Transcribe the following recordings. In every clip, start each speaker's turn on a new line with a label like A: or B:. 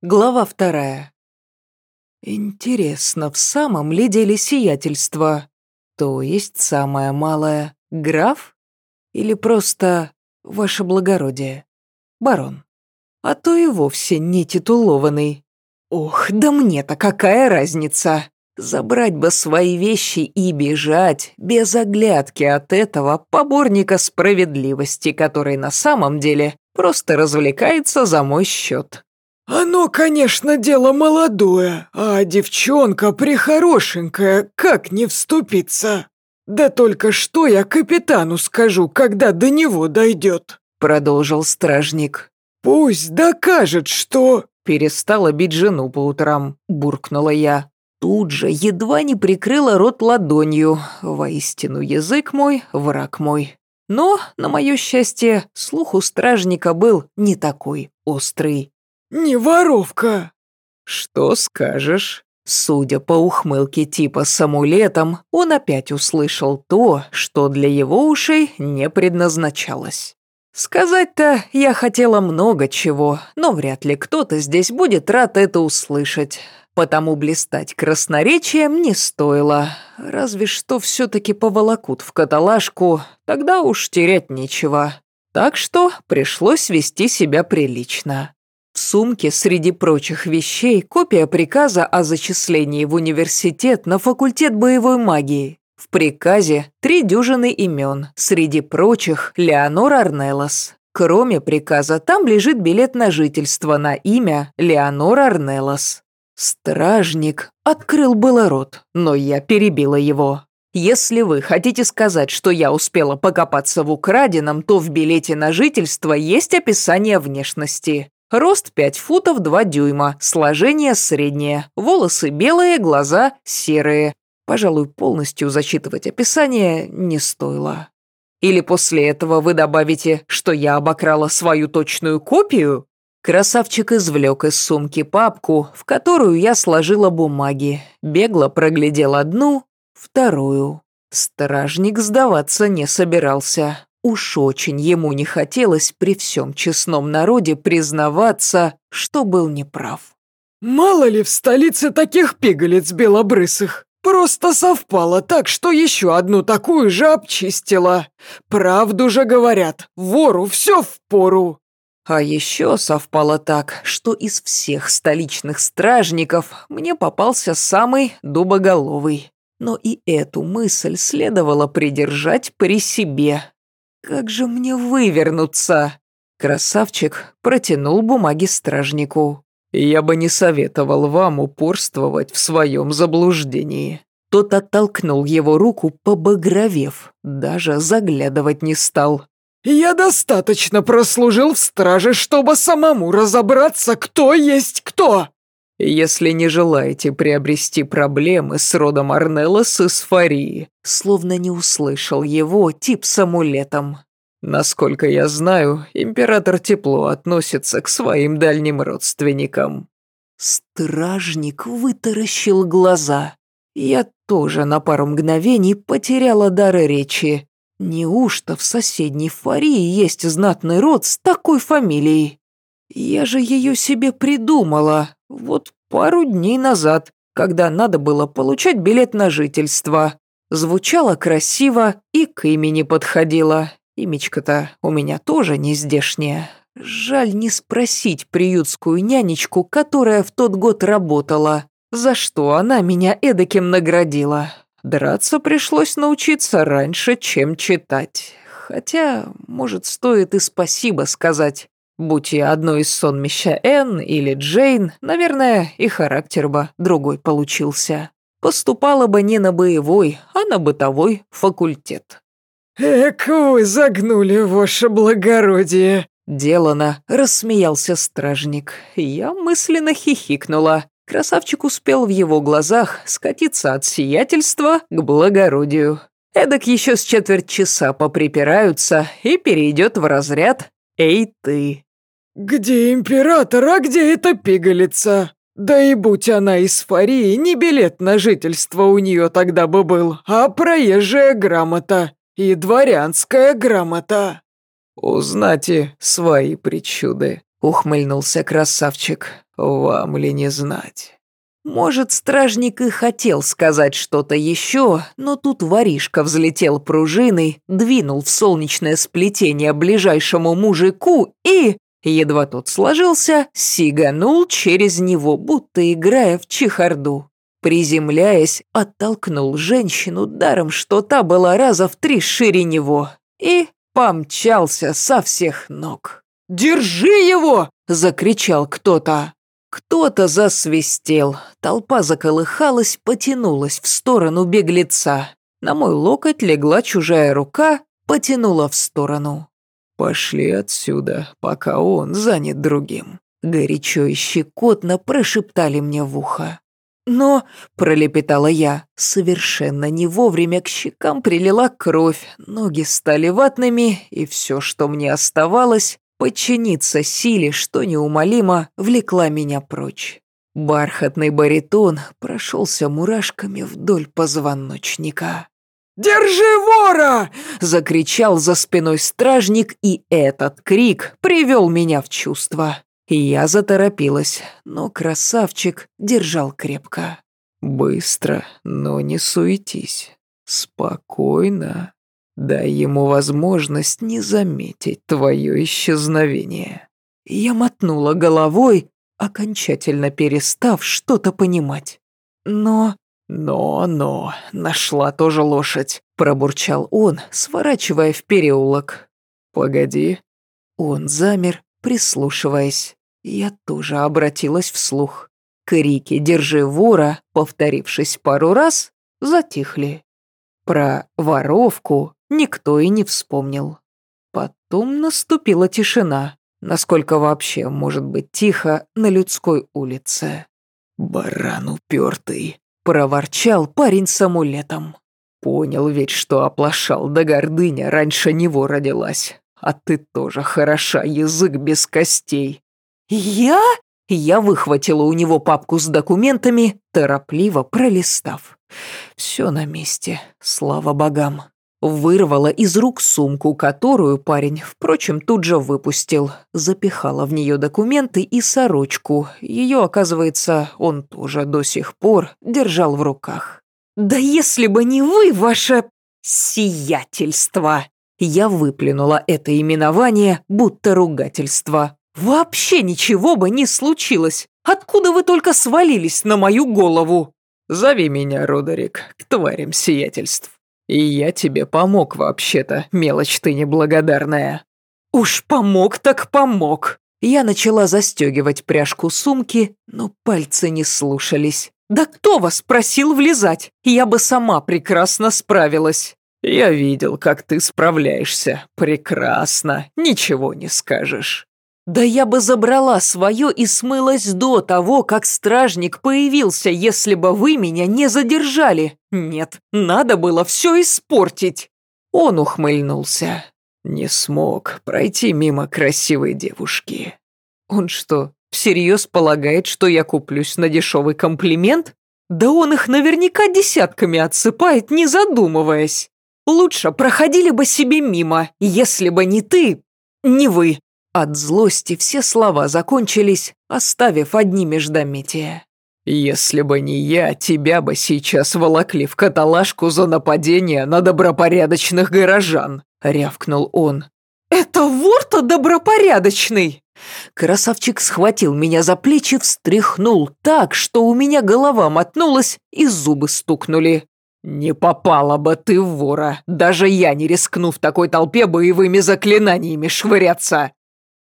A: Глава вторая. Интересно, в самом ли деле сиятельство? То есть самое малое — граф? Или просто ваше благородие? Барон. А то и вовсе не титулованный. Ох, да мне-то какая разница? Забрать бы свои вещи и бежать, без оглядки от этого поборника справедливости, который на самом деле просто развлекается за мой счет.
B: «Оно, конечно, дело молодое, а девчонка прихорошенькая, как не вступиться? Да только что я капитану скажу, когда до него дойдет?»
A: Продолжил стражник.
B: «Пусть докажет, что...»
A: Перестала бить жену по утрам, буркнула я. Тут же едва не прикрыла рот ладонью. Воистину, язык мой, враг мой. Но, на мое счастье, слух у стражника был не такой острый.
B: «Не воровка!»
A: «Что скажешь?» Судя по ухмылке типа с амулетом, он опять услышал то, что для его ушей не предназначалось. Сказать-то я хотела много чего, но вряд ли кто-то здесь будет рад это услышать. Потому блистать красноречием не стоило. Разве что все-таки поволокут в каталажку, тогда уж терять нечего. Так что пришлось вести себя прилично. В сумке среди прочих вещей копия приказа о зачислении в университет на факультет боевой магии. В приказе три дюжины имен, среди прочих Леонор Арнелос. Кроме приказа, там лежит билет на жительство на имя Леонор Арнелос. Стражник открыл было рот, но я перебила его. Если вы хотите сказать, что я успела покопаться в украденном, то в билете на жительство есть описание внешности. Рост 5 футов 2 дюйма, сложение среднее, волосы белые, глаза серые. Пожалуй, полностью зачитывать описание не стоило. Или после этого вы добавите, что я обокрала свою точную копию? Красавчик извлек из сумки папку, в которую я сложила бумаги, бегло проглядел одну, вторую. Стражник сдаваться не собирался. Уж очень ему не хотелось при всем честном народе признаваться, что был неправ.
B: «Мало ли в столице таких пигалец белобрысых. Просто совпало так, что еще одну такую же обчистила. Правду же говорят, вору все впору».
A: А еще совпало так, что из всех столичных стражников мне попался самый дубоголовый. Но и эту мысль следовало придержать при себе. Как же мне вывернуться? Красавчик протянул бумаги стражнику. Я бы не советовал вам упорствовать в своем заблуждении. Тот оттолкнул его руку, побагровев, даже заглядывать не стал.
B: «Я достаточно прослужил в страже, чтобы самому разобраться, кто есть кто!»
A: «Если не желаете приобрести проблемы с родом Арнеллас из Фарии», словно не услышал его тип с амулетом. «Насколько я знаю, император тепло относится к своим дальним родственникам». Стражник вытаращил глаза. Я тоже на пару мгновений потеряла дар речи. Неужто в соседней Фарии есть знатный род с такой фамилией? Я же ее себе придумала, вот пару дней назад, когда надо было получать билет на жительство. Звучало красиво и к имени подходило. Имечко-то у меня тоже не здешнее. Жаль не спросить приютскую нянечку, которая в тот год работала, за что она меня эдаким наградила. Драться пришлось научиться раньше, чем читать. Хотя, может, стоит и спасибо сказать. Будь я одной из сонмища Энн или Джейн, наверное, и характер бы другой получился. Поступала бы не на боевой, а на бытовой факультет.
B: «Эк, вы загнули, ваше благородие!»
A: Делано, рассмеялся стражник. Я мысленно хихикнула. Красавчик успел в его глазах скатиться от сиятельства к благородию. Эдак еще с четверть часа поприпираются и перейдет в разряд «Эй, ты!»
B: «Где император, а где эта пигалица? Да и будь она из Фарии, не билет на жительство у нее тогда бы был, а проезжая грамота и дворянская грамота».
A: «У знати свои причуды», — ухмыльнулся красавчик. «Вам ли не знать?» Может, стражник и хотел сказать что-то еще, но тут воришка взлетел пружиной, двинул в солнечное сплетение ближайшему мужику и, едва тот сложился, сиганул через него, будто играя в чехарду. Приземляясь, оттолкнул женщину даром, что та была раза в три шире него, и помчался со всех ног. «Держи его!» – закричал кто-то. Кто-то засвистел, толпа заколыхалась, потянулась в сторону беглеца. На мой локоть легла чужая рука, потянула в сторону. «Пошли отсюда, пока он занят другим», — горячо и щекотно прошептали мне в ухо. «Но», — пролепетала я, совершенно не вовремя к щекам прилила кровь, ноги стали ватными, и все, что мне оставалось, подчиниться силе, что неумолимо влекла меня прочь. Бархатный баритон прошелся мурашками вдоль позвоночника.
B: «Держи вора!»
A: — закричал за спиной стражник, и этот крик привел меня в чувство. Я заторопилась, но красавчик держал крепко. «Быстро, но не суетись. Спокойно», Дай ему возможность не заметить твое исчезновение. Я мотнула головой, окончательно перестав что-то понимать. Но... «Но-но, нашла тоже лошадь», — пробурчал он, сворачивая в переулок. «Погоди». Он замер, прислушиваясь. Я тоже обратилась вслух. Крики «Держи вора», повторившись пару раз, затихли. Про воровку никто и не вспомнил. Потом наступила тишина, насколько вообще может быть тихо на людской улице. «Баран упертый», — проворчал парень с амулетом. «Понял ведь, что оплошал, да гордыня раньше него родилась. А ты тоже хороша, язык без костей». «Я?» Я выхватила у него папку с документами, торопливо пролистав. Все на месте, слава богам. Вырвала из рук сумку, которую парень, впрочем, тут же выпустил. Запихала в нее документы и сорочку. Ее, оказывается, он тоже до сих пор держал в руках. «Да если бы не вы, ваше сиятельство!» Я выплюнула это именование, будто ругательство. «Вообще ничего бы не случилось! Откуда вы только свалились на мою голову?» «Зови меня, Родерик, к тварям сиятельств». И я тебе помог вообще-то, мелочь ты неблагодарная». «Уж помог так помог». Я начала застегивать пряжку сумки, но пальцы не слушались. «Да кто вас просил влезать? Я бы сама прекрасно справилась». «Я видел, как ты справляешься. Прекрасно. Ничего не скажешь». Да я бы забрала свое и смылась до того, как стражник появился, если бы вы меня не задержали. Нет, надо было все испортить. Он ухмыльнулся. Не смог пройти мимо красивой девушки. Он что, всерьез полагает, что я куплюсь на дешевый комплимент? Да он их наверняка десятками отсыпает, не задумываясь. Лучше проходили бы себе мимо, если бы не ты, не вы. От злости все слова закончились, оставив одни междометия. «Если бы не я, тебя бы сейчас волокли в каталажку за нападение на добропорядочных горожан», — рявкнул он. «Это вор-то добропорядочный!» Красавчик схватил меня за плечи, встряхнул так, что у меня голова мотнулась и зубы стукнули. «Не попала бы ты в вора, даже я не рискну в такой толпе боевыми заклинаниями швыряться!»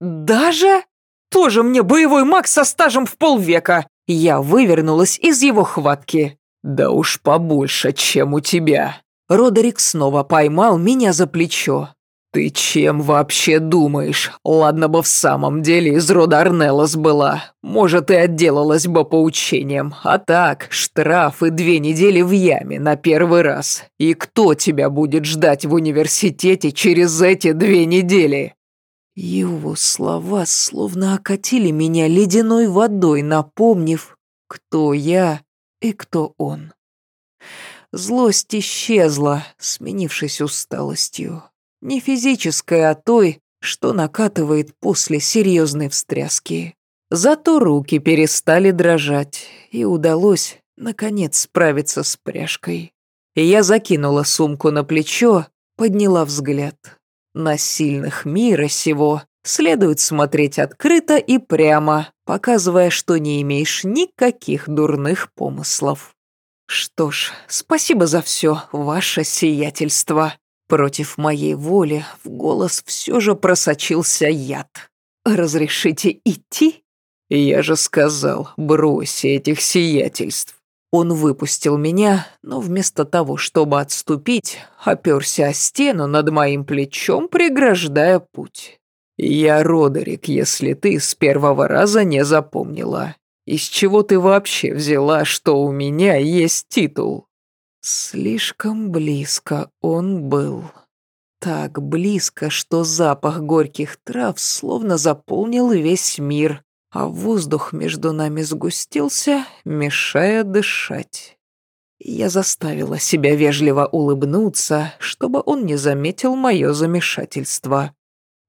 A: «Даже? Тоже мне боевой маг со стажем в полвека!» Я вывернулась из его хватки. «Да уж побольше, чем у тебя!» Родерик снова поймал меня за плечо. «Ты чем вообще думаешь? Ладно бы в самом деле из рода Арнеллас была. Может, и отделалась бы поучением. А так, штраф и две недели в яме на первый раз. И кто тебя будет ждать в университете через эти две недели?» Его слова словно окатили меня ледяной водой, напомнив, кто я и кто он. Злость исчезла, сменившись усталостью. Не физической, а той, что накатывает после серьезной встряски. Зато руки перестали дрожать, и удалось, наконец, справиться с пряжкой. Я закинула сумку на плечо, подняла взгляд. На сильных мира сего следует смотреть открыто и прямо, показывая, что не имеешь никаких дурных помыслов. Что ж, спасибо за все, ваше сиятельство. Против моей воли в голос все же просочился яд. Разрешите идти? Я же сказал, брось этих сиятельств. Он выпустил меня, но вместо того, чтобы отступить, оперся о стену над моим плечом, преграждая путь. «Я Родерик, если ты с первого раза не запомнила. Из чего ты вообще взяла, что у меня есть титул?» Слишком близко он был. Так близко, что запах горьких трав словно заполнил весь мир, а воздух между нами сгустился, мешая дышать. Я заставила себя вежливо улыбнуться, чтобы он не заметил мое замешательство.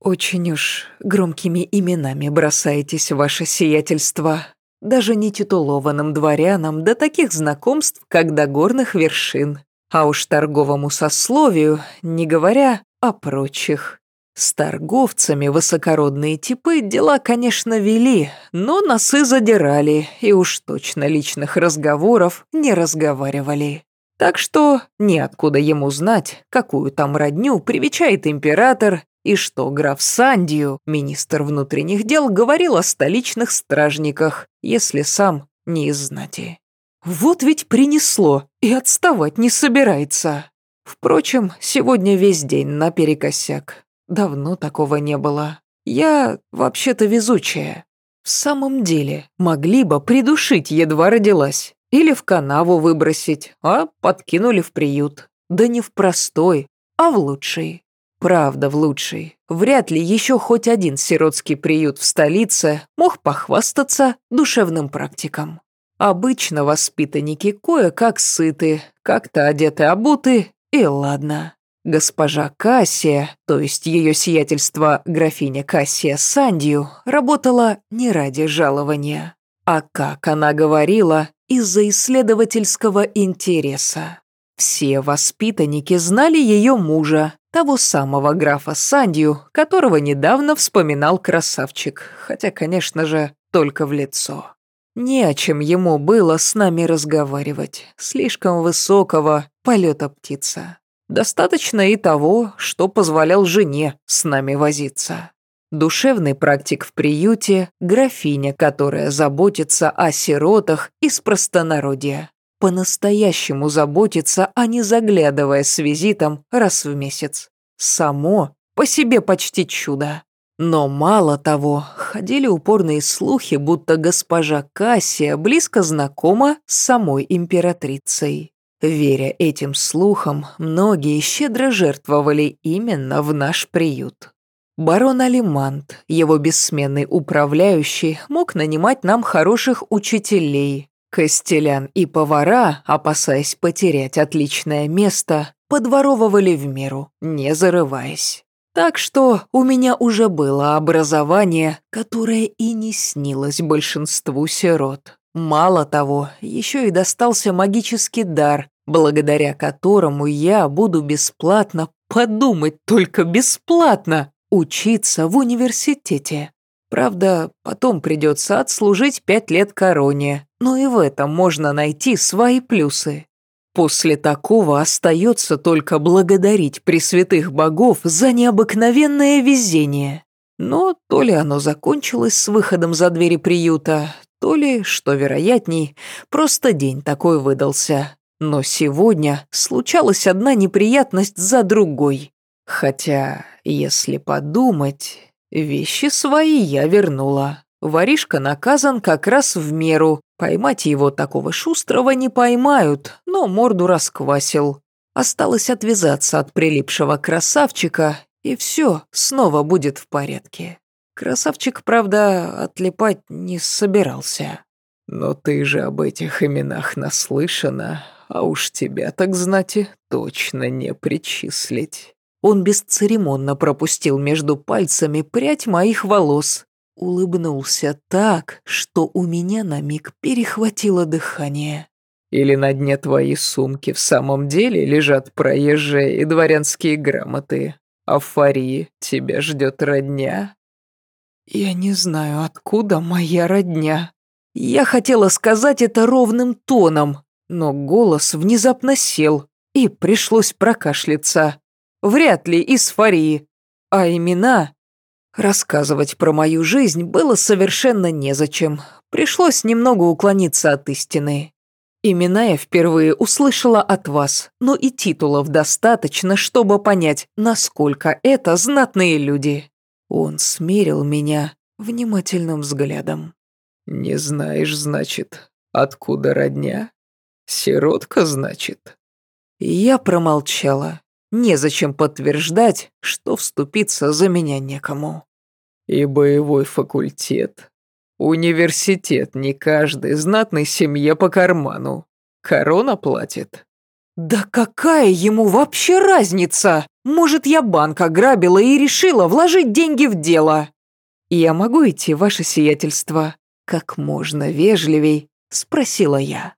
A: «Очень уж громкими именами бросаетесь, ваше сиятельство. Даже не титулованным дворянам до таких знакомств, как до горных вершин. А уж торговому сословию, не говоря о прочих. С торговцами высокородные типы дела, конечно, вели, но носы задирали и уж точно личных разговоров не разговаривали. Так что неоткуда ему знать, какую там родню привечает император и что граф Сандию, министр внутренних дел, говорил о столичных стражниках, если сам не из знати. Вот ведь принесло и отставать не собирается. Впрочем, сегодня весь день наперекосяк. Давно такого не было. Я вообще-то везучая. В самом деле, могли бы придушить, едва родилась. Или в канаву выбросить, а подкинули в приют. Да не в простой, а в лучший. Правда, в лучший. Вряд ли еще хоть один сиротский приют в столице мог похвастаться душевным практикам. Обычно воспитанники кое-как сыты, как-то одеты-обуты, и ладно. Госпожа Кассия, то есть ее сиятельство графиня Кассия Сандию, работала не ради жалования, а, как она говорила, из-за исследовательского интереса. Все воспитанники знали ее мужа, того самого графа Сандию, которого недавно вспоминал красавчик, хотя, конечно же, только в лицо. Не о чем ему было с нами разговаривать, слишком высокого полета птица. Достаточно и того, что позволял жене с нами возиться. Душевный практик в приюте, графиня, которая заботится о сиротах из простонародья. По-настоящему заботится, а не заглядывая с визитом раз в месяц. Само по себе почти чудо. Но мало того, ходили упорные слухи, будто госпожа Кассия близко знакома с самой императрицей. Веря этим слухам, многие щедро жертвовали именно в наш приют. Барон Алимант, его бессменный управляющий, мог нанимать нам хороших учителей. Костелян и повара, опасаясь потерять отличное место, подворовывали в меру, не зарываясь. Так что у меня уже было образование, которое и не снилось большинству сирот. Мало того, еще и достался магический дар, благодаря которому я буду бесплатно, подумать только бесплатно, учиться в университете. Правда, потом придется отслужить пять лет короне, но и в этом можно найти свои плюсы. После такого остается только благодарить пресвятых богов за необыкновенное везение. Но то ли оно закончилось с выходом за двери приюта, то ли, что вероятней, просто день такой выдался. Но сегодня случалась одна неприятность за другой. Хотя, если подумать, вещи свои я вернула. Воришка наказан как раз в меру. Поймать его такого шустрого не поймают, но морду расквасил. Осталось отвязаться от прилипшего красавчика, и все снова будет в порядке. Красавчик, правда, отлипать не собирался. «Но ты же об этих именах наслышана, а уж тебя, так знати, точно не причислить. Он бесцеремонно пропустил между пальцами прядь моих волос, улыбнулся так, что у меня на миг перехватило дыхание. Или на дне твоей сумки в самом деле лежат проезжие и дворянские грамоты, а в Фарии тебя ждет родня? Я не знаю, откуда моя родня. Я хотела сказать это ровным тоном, но голос внезапно сел, и пришлось прокашляться. Вряд ли из Фарии. А имена... Рассказывать про мою жизнь было совершенно незачем. Пришлось немного уклониться от истины. Имена я впервые услышала от вас, но и титулов достаточно, чтобы понять, насколько это знатные люди. Он смерил меня внимательным взглядом. «Не знаешь, значит, откуда родня? Сиротка, значит?» Я промолчала. Незачем подтверждать, что вступиться за меня некому. И боевой факультет. Университет не каждой знатной семье по карману. Корона платит. Да какая ему вообще разница? Может, я банк ограбила и решила вложить деньги в дело? Я могу идти, ваше сиятельство? Как можно вежливей, спросила я.